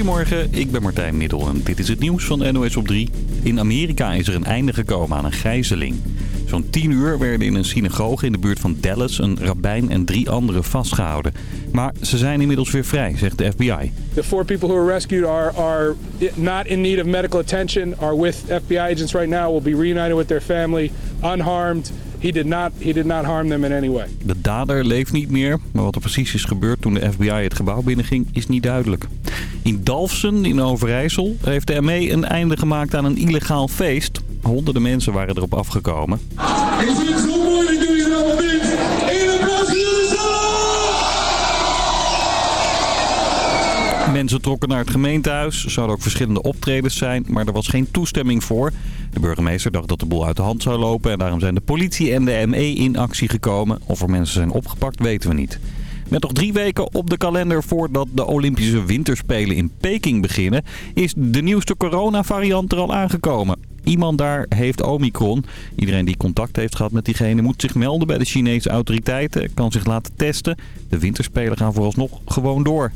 Goedemorgen, ik ben Martijn Middel en dit is het nieuws van NOS op 3. In Amerika is er een einde gekomen aan een gijzeling. Zo'n 10 uur werden in een synagoge in de buurt van Dallas een rabbijn en drie anderen vastgehouden. Maar ze zijn inmiddels weer vrij, zegt de FBI. The four people who were rescued are, are not in need of medical attention, are with FBI agents right now, will be reunited with their family, unharmed. He did, not, he did not harm them in any way. De dader leeft niet meer, maar wat er precies is gebeurd toen de FBI het gebouw binnenging is niet duidelijk. In Dalfsen in Overijssel heeft de ME een einde gemaakt aan een illegaal feest. Honderden mensen waren erop afgekomen. Mensen trokken naar het gemeentehuis. Er zouden ook verschillende optredens zijn, maar er was geen toestemming voor. De burgemeester dacht dat de boel uit de hand zou lopen... en daarom zijn de politie en de ME in actie gekomen. Of er mensen zijn opgepakt, weten we niet. Met nog drie weken op de kalender voordat de Olympische Winterspelen in Peking beginnen... is de nieuwste coronavariant er al aangekomen. Iemand daar heeft Omicron. Iedereen die contact heeft gehad met diegene moet zich melden bij de Chinese autoriteiten. Kan zich laten testen. De winterspelen gaan vooralsnog gewoon door.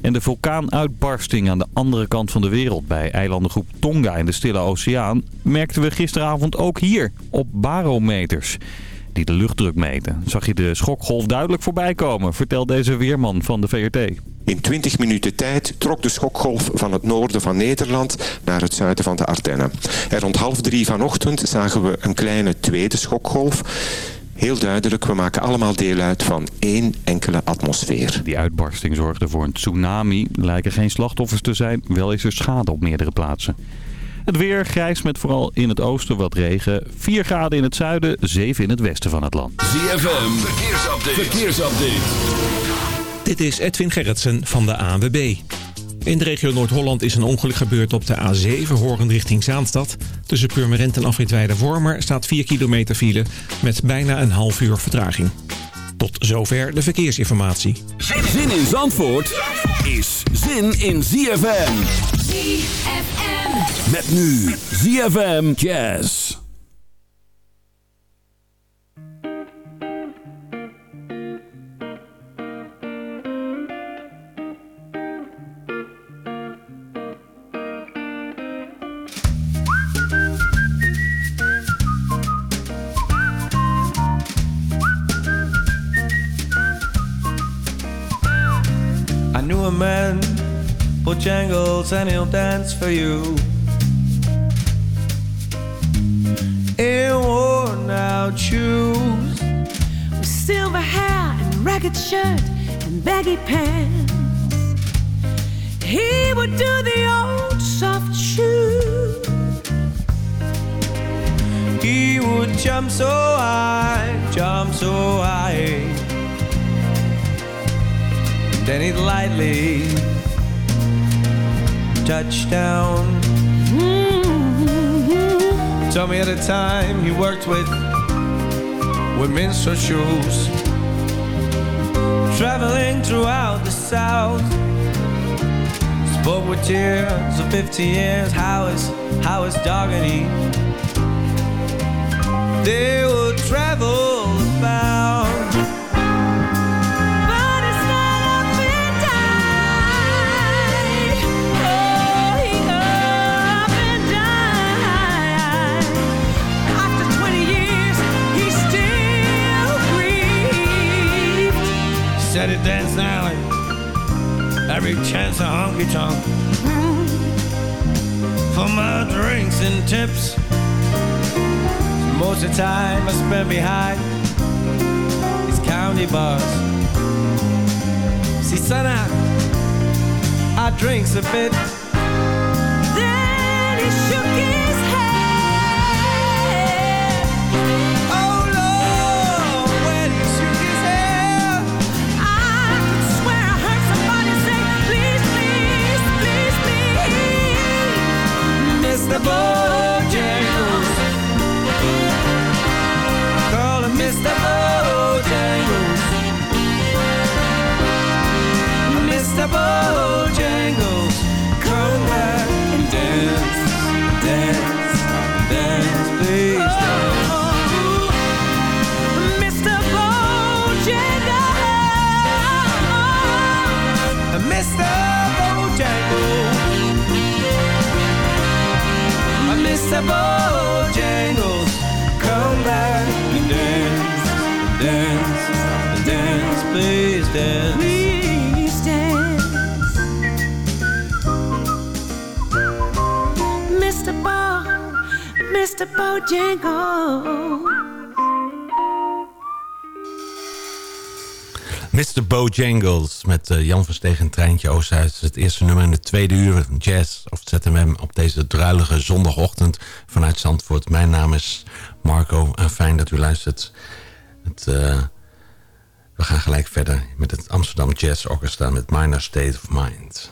En de vulkaanuitbarsting aan de andere kant van de wereld bij eilandengroep Tonga in de Stille Oceaan merkten we gisteravond ook hier op barometers die de luchtdruk meten. Zag je de schokgolf duidelijk voorbij komen, vertelt deze weerman van de VRT. In 20 minuten tijd trok de schokgolf van het noorden van Nederland naar het zuiden van de Ardennen. En rond half drie vanochtend zagen we een kleine tweede schokgolf. Heel duidelijk, we maken allemaal deel uit van één enkele atmosfeer. Die uitbarsting zorgde voor een tsunami. Lijken geen slachtoffers te zijn, wel is er schade op meerdere plaatsen. Het weer grijs met vooral in het oosten wat regen. 4 graden in het zuiden, 7 in het westen van het land. ZFM, verkeersupdate. verkeersupdate. Dit is Edwin Gerritsen van de ANWB. In de regio Noord-Holland is een ongeluk gebeurd op de A7 horend richting Zaanstad. Tussen Purmerend en Afritweide Wormer staat 4 kilometer file met bijna een half uur vertraging. Tot zover de verkeersinformatie. Zin in Zandvoort is zin in ZFM. ZFM. Met nu ZFM Jazz. And he'll dance for you. In worn out shoes, with silver hair and ragged shirt and baggy pants. He would do the old soft shoe. he would jump so high, jump so high. Then he'd lightly touch down. Mm-hmm. Told me at a time he worked with minstrel shoes, traveling throughout the South. Spoke with tears of 50 years. How is how is Doggedy? They would travel about. Time I spend behind these county bars. See, son, I, I drinks a bit. Mr. Bojangles, come back and dance, dance, dance, please dance. Please dance. Mr. Bo, Mr. Bojangles. Mr. Bojangles met eh, Jan Verstegen en Treintje Oosthuis. Het eerste nummer in de tweede uur jazz ZMM op deze druilige zondagochtend vanuit Zandvoort. Mijn naam is Marco en fijn dat u luistert. Het, eh, we gaan gelijk verder met het Amsterdam Jazz Orchestra met Minor State of Mind.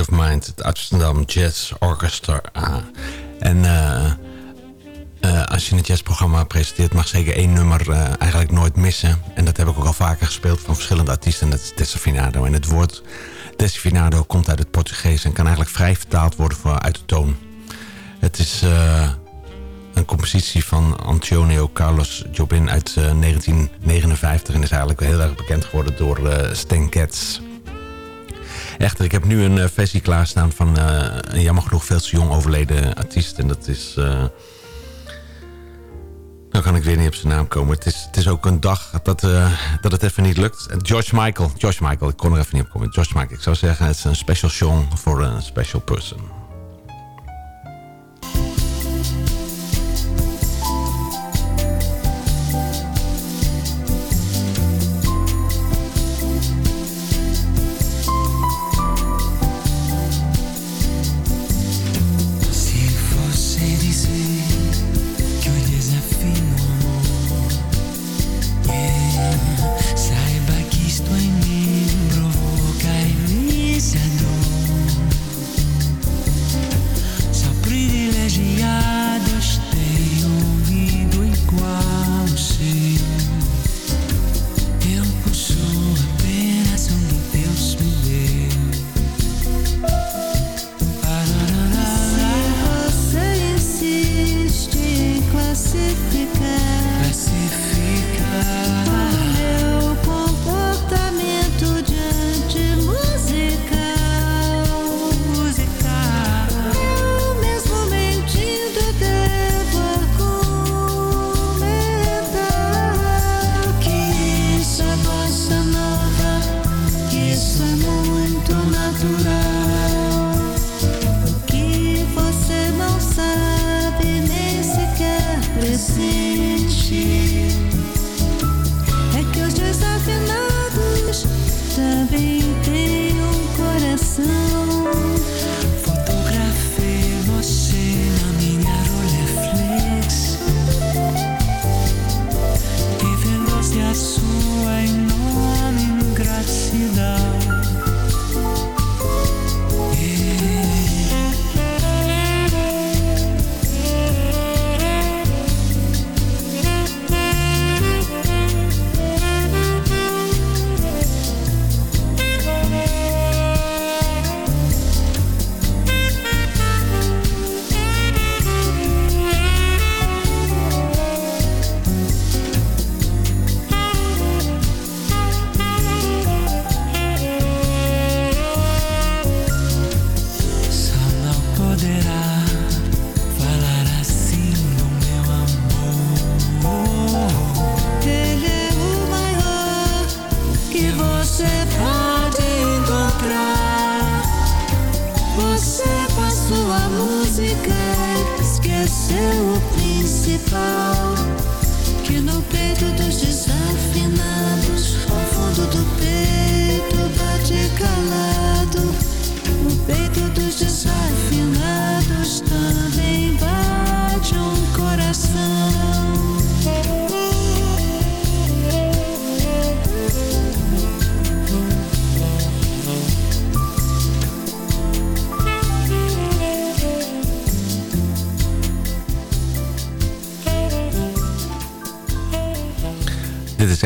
Of Mind. Het Amsterdam Jazz Orchestra. Ah. En eh, eh, als je een jazzprogramma presenteert... mag zeker één nummer eh, eigenlijk nooit missen. En dat heb ik ook al vaker gespeeld van verschillende artiesten. En dat is Desafinado. En het woord Desafinado komt uit het Portugees... en kan eigenlijk vrij vertaald worden uit de toon. Het is een compositie van Antonio Carlos Jobin uit 1959... en is eigenlijk heel erg bekend geworden door Stan Getz... Echter, ik heb nu een uh, versie klaarstaan van uh, een jammer genoeg veel te jong overleden artiest. En dat is... Uh, dan kan ik weer niet op zijn naam komen. Het is, het is ook een dag dat, dat het even niet lukt. George Michael. George Michael, ik kon er even niet op komen. George Michael, ik zou zeggen, het is een special song voor een special person.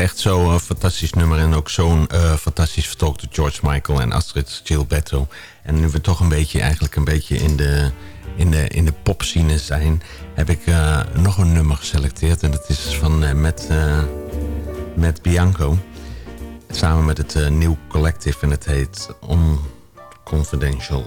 Echt zo'n uh, fantastisch nummer. En ook zo'n uh, fantastisch vertolkt door George Michael en Astrid Gilberto. En nu we toch een beetje, eigenlijk een beetje in de, in de, in de popscene zijn... heb ik uh, nog een nummer geselecteerd. En dat is van met, met Bianco. Samen met het Nieuw Collective. En het heet Unconfidential.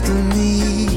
destiny.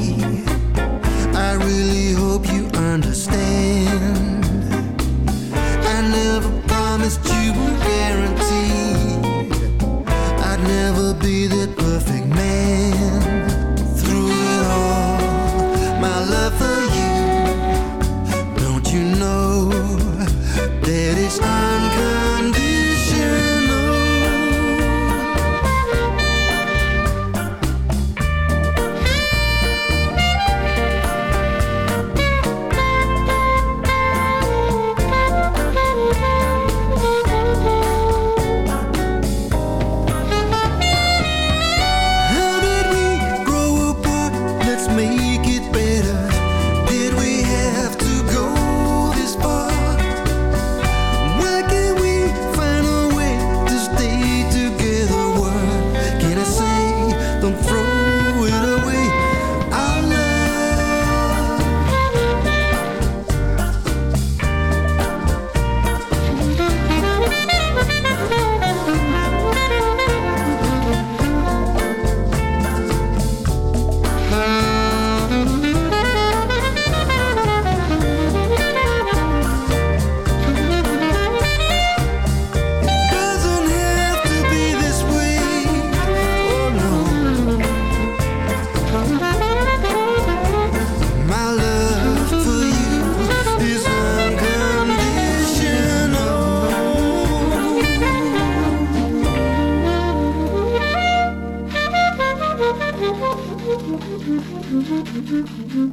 Mm-hmm.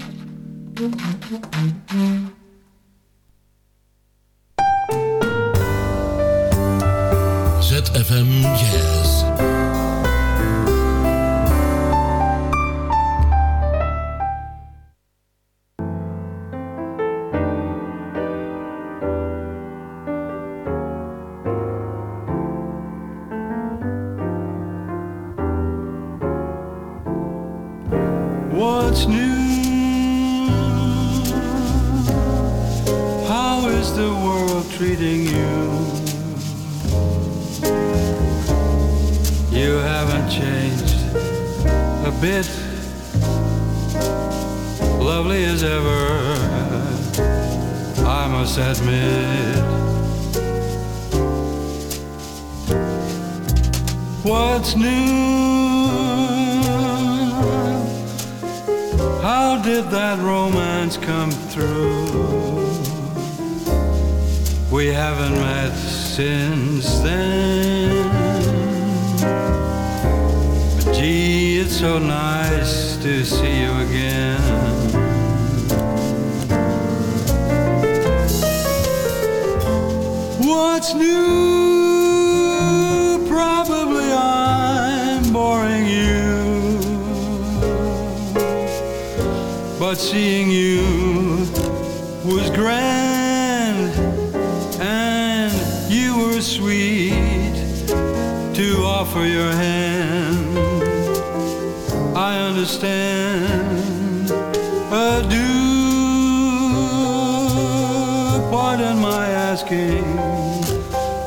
pardon my asking,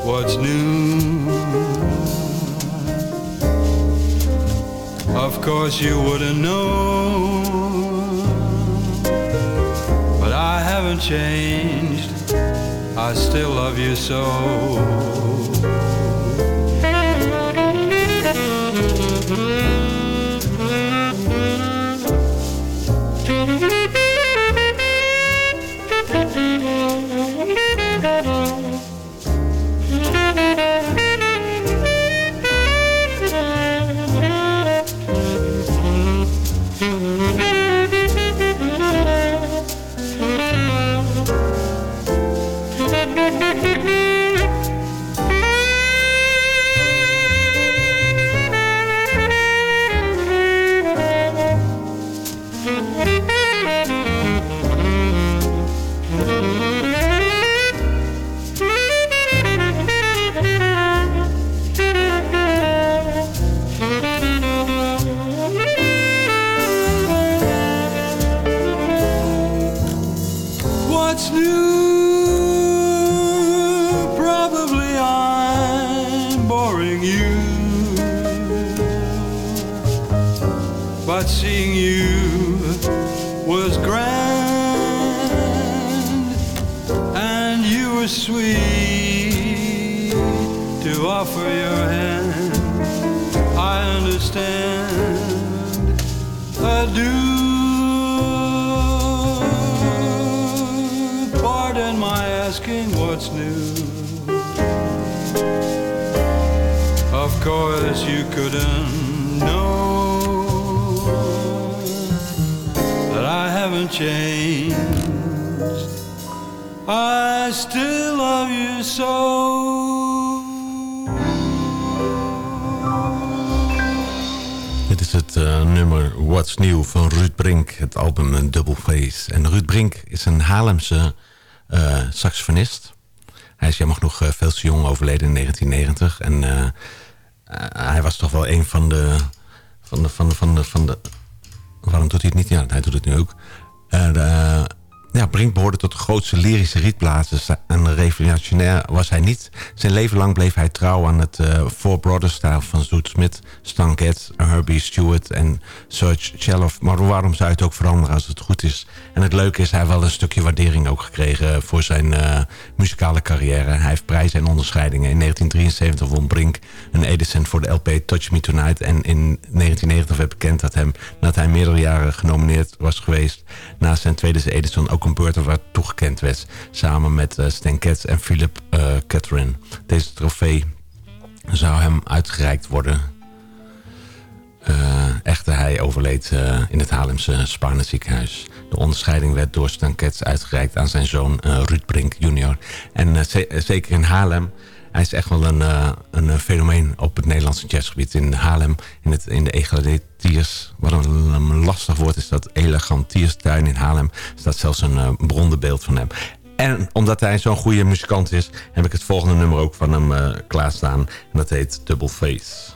what's new? Of course you wouldn't know, but I haven't changed. I still love you so. Know that I haven't changed. I still love you so. Dit is het eh, nummer What's New van Ruud Brink, het album Double Face. En Ruud Brink is een Haarlemse eh, saxofonist. Hij is jammer genoeg eh, veel te jong overleden in 1990. En hij was toch wel een van de... Van de, van de, van de, van de waarom doet hij het niet? Ja, hij doet het nu ook. Eh, de, ja, Brink behoorde tot de grootste lyrische rietblazers. En revolutionair was hij niet. Zijn leven lang bleef hij trouw aan het eh, Four Brothers-stijl van Zoet Smith, Stan Getz, Herbie Stewart en Serge Cheloff. Maar waarom zou het ook veranderen als het goed is? En het leuke is, hij heeft wel een stukje waardering ook gekregen voor zijn eh, muzikale carrière. Hij heeft prijzen en onderscheidingen. In 1973 won Brink een Edison voor de LP Touch Me Tonight. En in 1990 werd bekend dat, hem, dat hij meerdere jaren genomineerd was geweest. Naast zijn tweede Edison ook beurt waar toegekend werd. Samen met eh, Stan Getz en Philip uh, Catherine. Deze trofee zou hem uitgereikt worden. Uh, echter, hij overleed in het Haarlemse Spaarne ziekenhuis. De onderscheiding werd door Stan Getz uitgereikt aan zijn zoon Ruud Brink jr. En zeker in Haarlem hij is echt wel een, uh, een fenomeen op het Nederlandse jazzgebied. In Haarlem, in, het, in de Egaletiers. Wat een, lastig woord is dat Elegantierstuin in Haarlem. staat zelfs een uh, brondenbeeld van hem. En omdat hij zo'n goede muzikant is... heb ik het volgende nummer ook van hem uh, klaarstaan. En dat heet Double Face.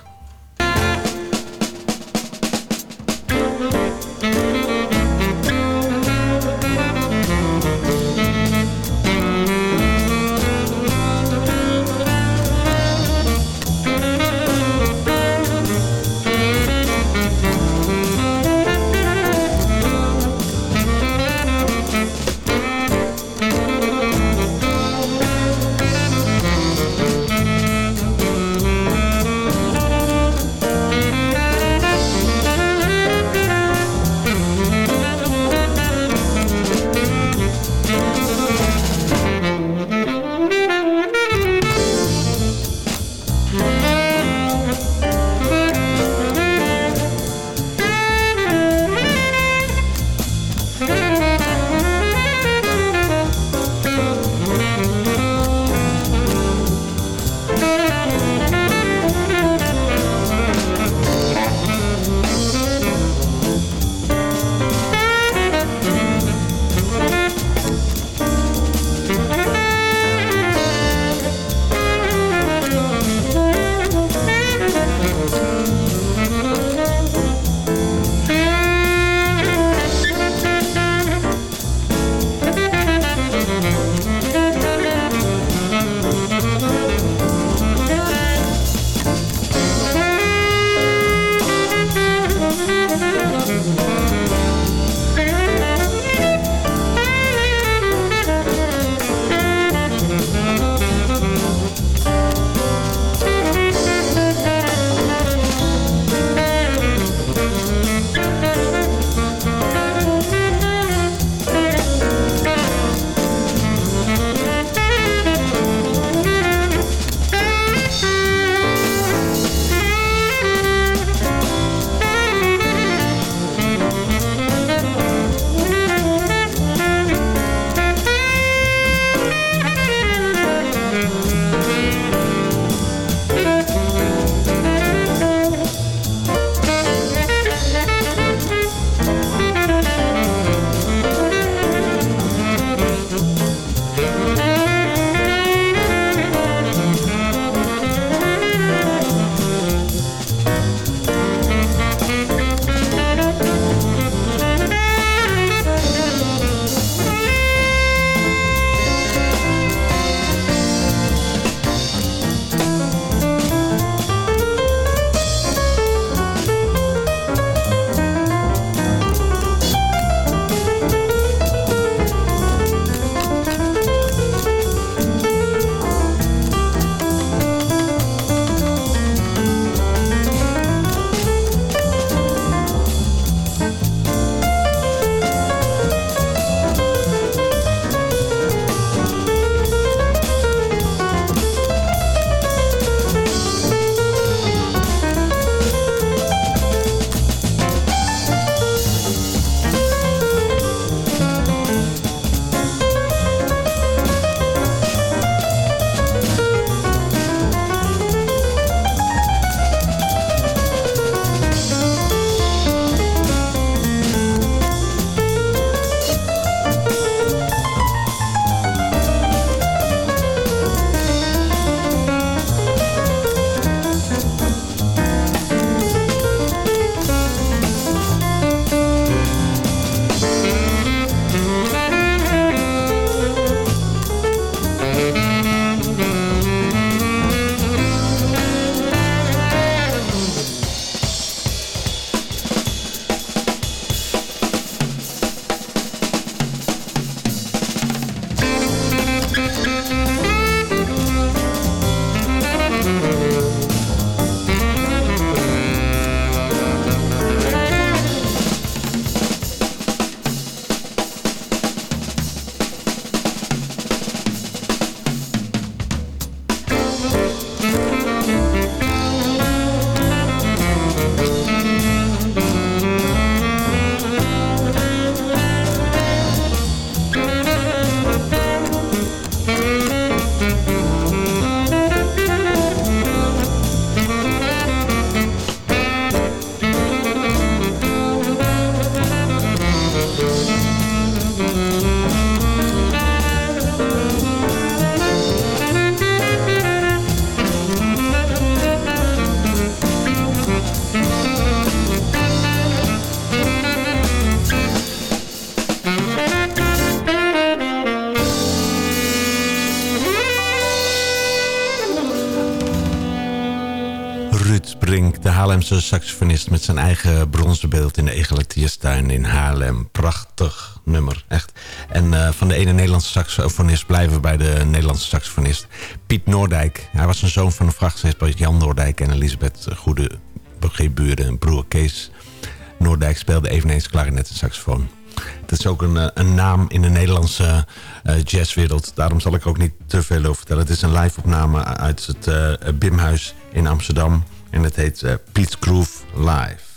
Saxofonist... met zijn eigen bronzen beeld in de Egelatierstuin in Haarlem. Prachtig nummer, echt. En uh, van de ene Nederlandse saxofonist blijven we bij de Nederlandse saxofonist Piet Noordijk. Hij was een zoon van een vrachtschipper Jan Noordijk en Elisabeth Goede Buren. Broer Kees Noordijk speelde eveneens klarinet en saxofoon. Het is ook een, eh, een naam in de Nederlandse jazzwereld. Daarom zal ik ook niet te veel over vertellen. Het is een live-opname uit het Bimhuis in Amsterdam. En het heet uh, Pete's Groove Live.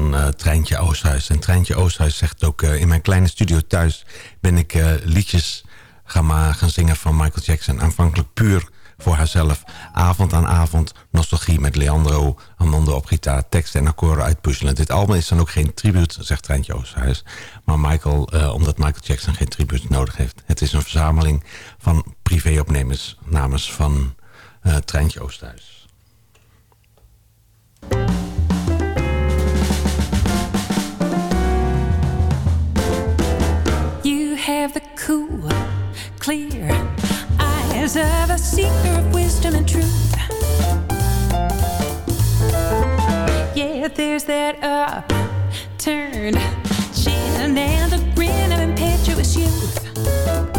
van eh, Treintje Oosthuis. En Treintje Oosthuis zegt ook... Eh, in mijn kleine studio thuis ben ik eh, liedjes gaan, gaan zingen van Michael Jackson. Aanvankelijk puur voor haarzelf. Avond aan avond nostalgie met Leandro Armando op gitaar, teksten en akkoorden uitpuzzelen. Dit album is dan ook geen tribute, zegt Treintje Oosterhuis. Maar Michael, omdat Michael Jackson geen tribute nodig heeft. Het is een verzameling van privéopnemers namens van uh, Treintje Oosterhuis. Clear eyes of a seeker of wisdom and truth. Yeah, there's that upturned chin and the grin of impetuous youth.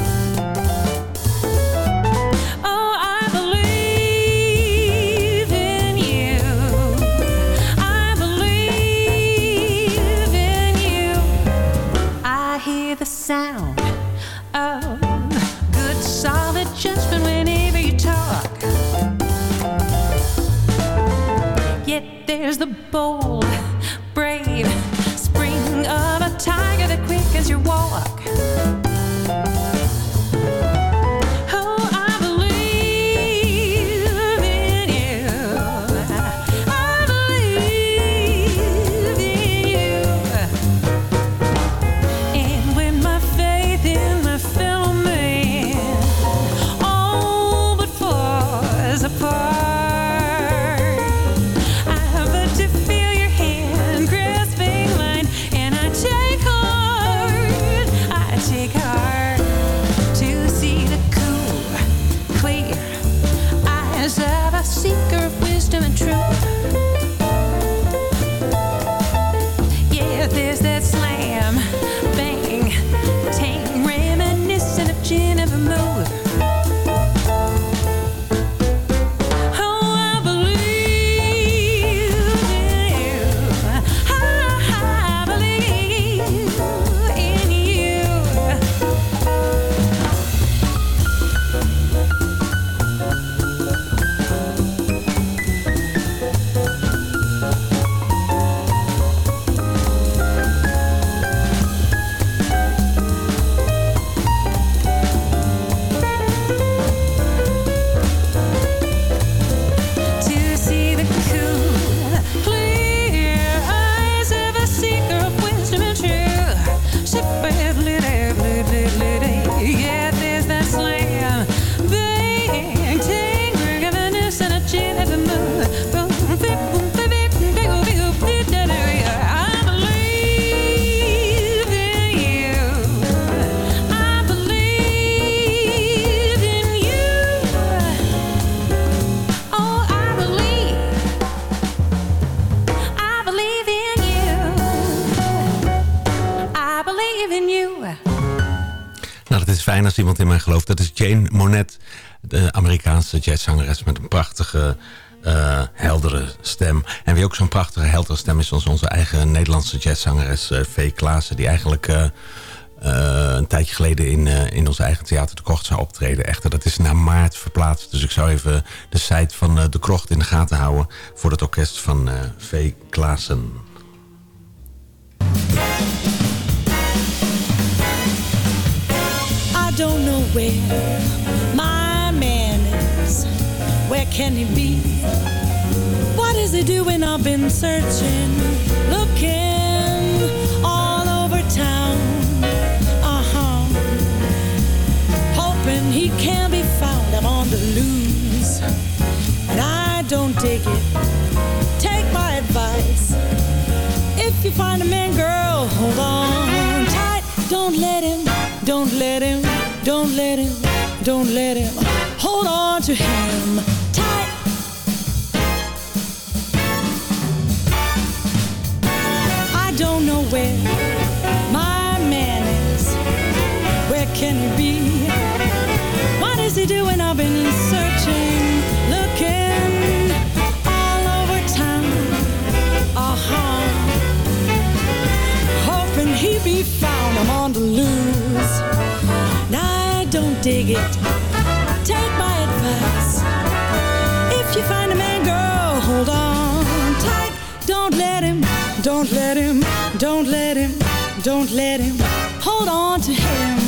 The bold, in mij gelooft. Dat is Jane Monet, de Amerikaanse jazzzangeres met een prachtige, eh, heldere stem. En wie ook zo'n prachtige, heldere stem is, als onze eigen Nederlandse jazzzangeres uh, V. Klaassen. Die eigenlijk eh, eh, een tijdje geleden in, eh, in ons eigen theater De Krocht zou optreden. Echter, dat is naar maart verplaatst. Dus ik zou even de site van eh, De Krocht in de gaten houden voor het orkest van eh, V. Klaassen. I don't know where my man is. Where can he be? What is he doing? I've been searching, looking all over town. Uh huh. Hoping he can be found. I'm on the loose. And I don't dig it. Take my advice. If you find a man, girl, hold on. Don't let him, don't let him, don't let him, don't let him. Hold on to him tight. I don't know where dig it. Take my advice. If you find a man, girl, hold on tight. Don't let him, don't let him, don't let him, don't let him. Hold on to him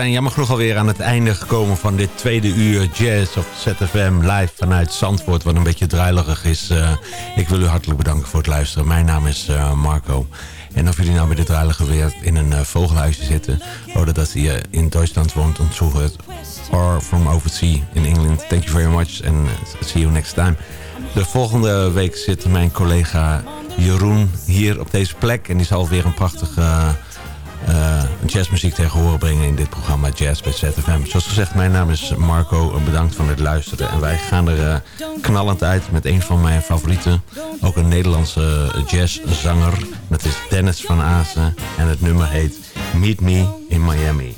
zijn jammer genoeg alweer aan het einde gekomen van dit tweede uur jazz op ZFM live vanuit Zandvoort. Wat een beetje druilerig is. Eh, ik wil u hartelijk bedanken voor het luisteren. Mijn naam is eh, Marco. En of jullie nou bij dit druilige weer in een uh, vogelhuisje zitten... of dat je in Duitsland woont en or from overseas in England. Thank you very much and see you next time. De volgende week zit mijn collega Jeroen hier op deze plek. En die zal weer een prachtige jazzmuziek tegen horen brengen in dit programma Jazz bij ZFM. Zoals gezegd, mijn naam is Marco. Bedankt voor het luisteren. En wij gaan er uh, knallend uit met een van mijn favorieten. Ook een Nederlandse jazzzanger. Dat is Dennis van Azen. En het nummer heet Meet Me in Miami.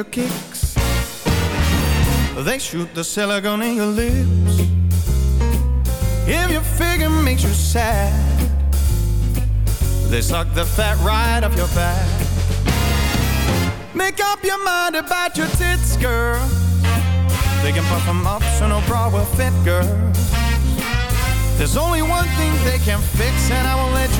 Your kicks. They shoot the silicone in your lips. If your figure makes you sad They suck the fat right off your back. Make up your mind about your tits, girl. They can puff them up so no bra will fit, girl. There's only one thing they can fix And I won't let you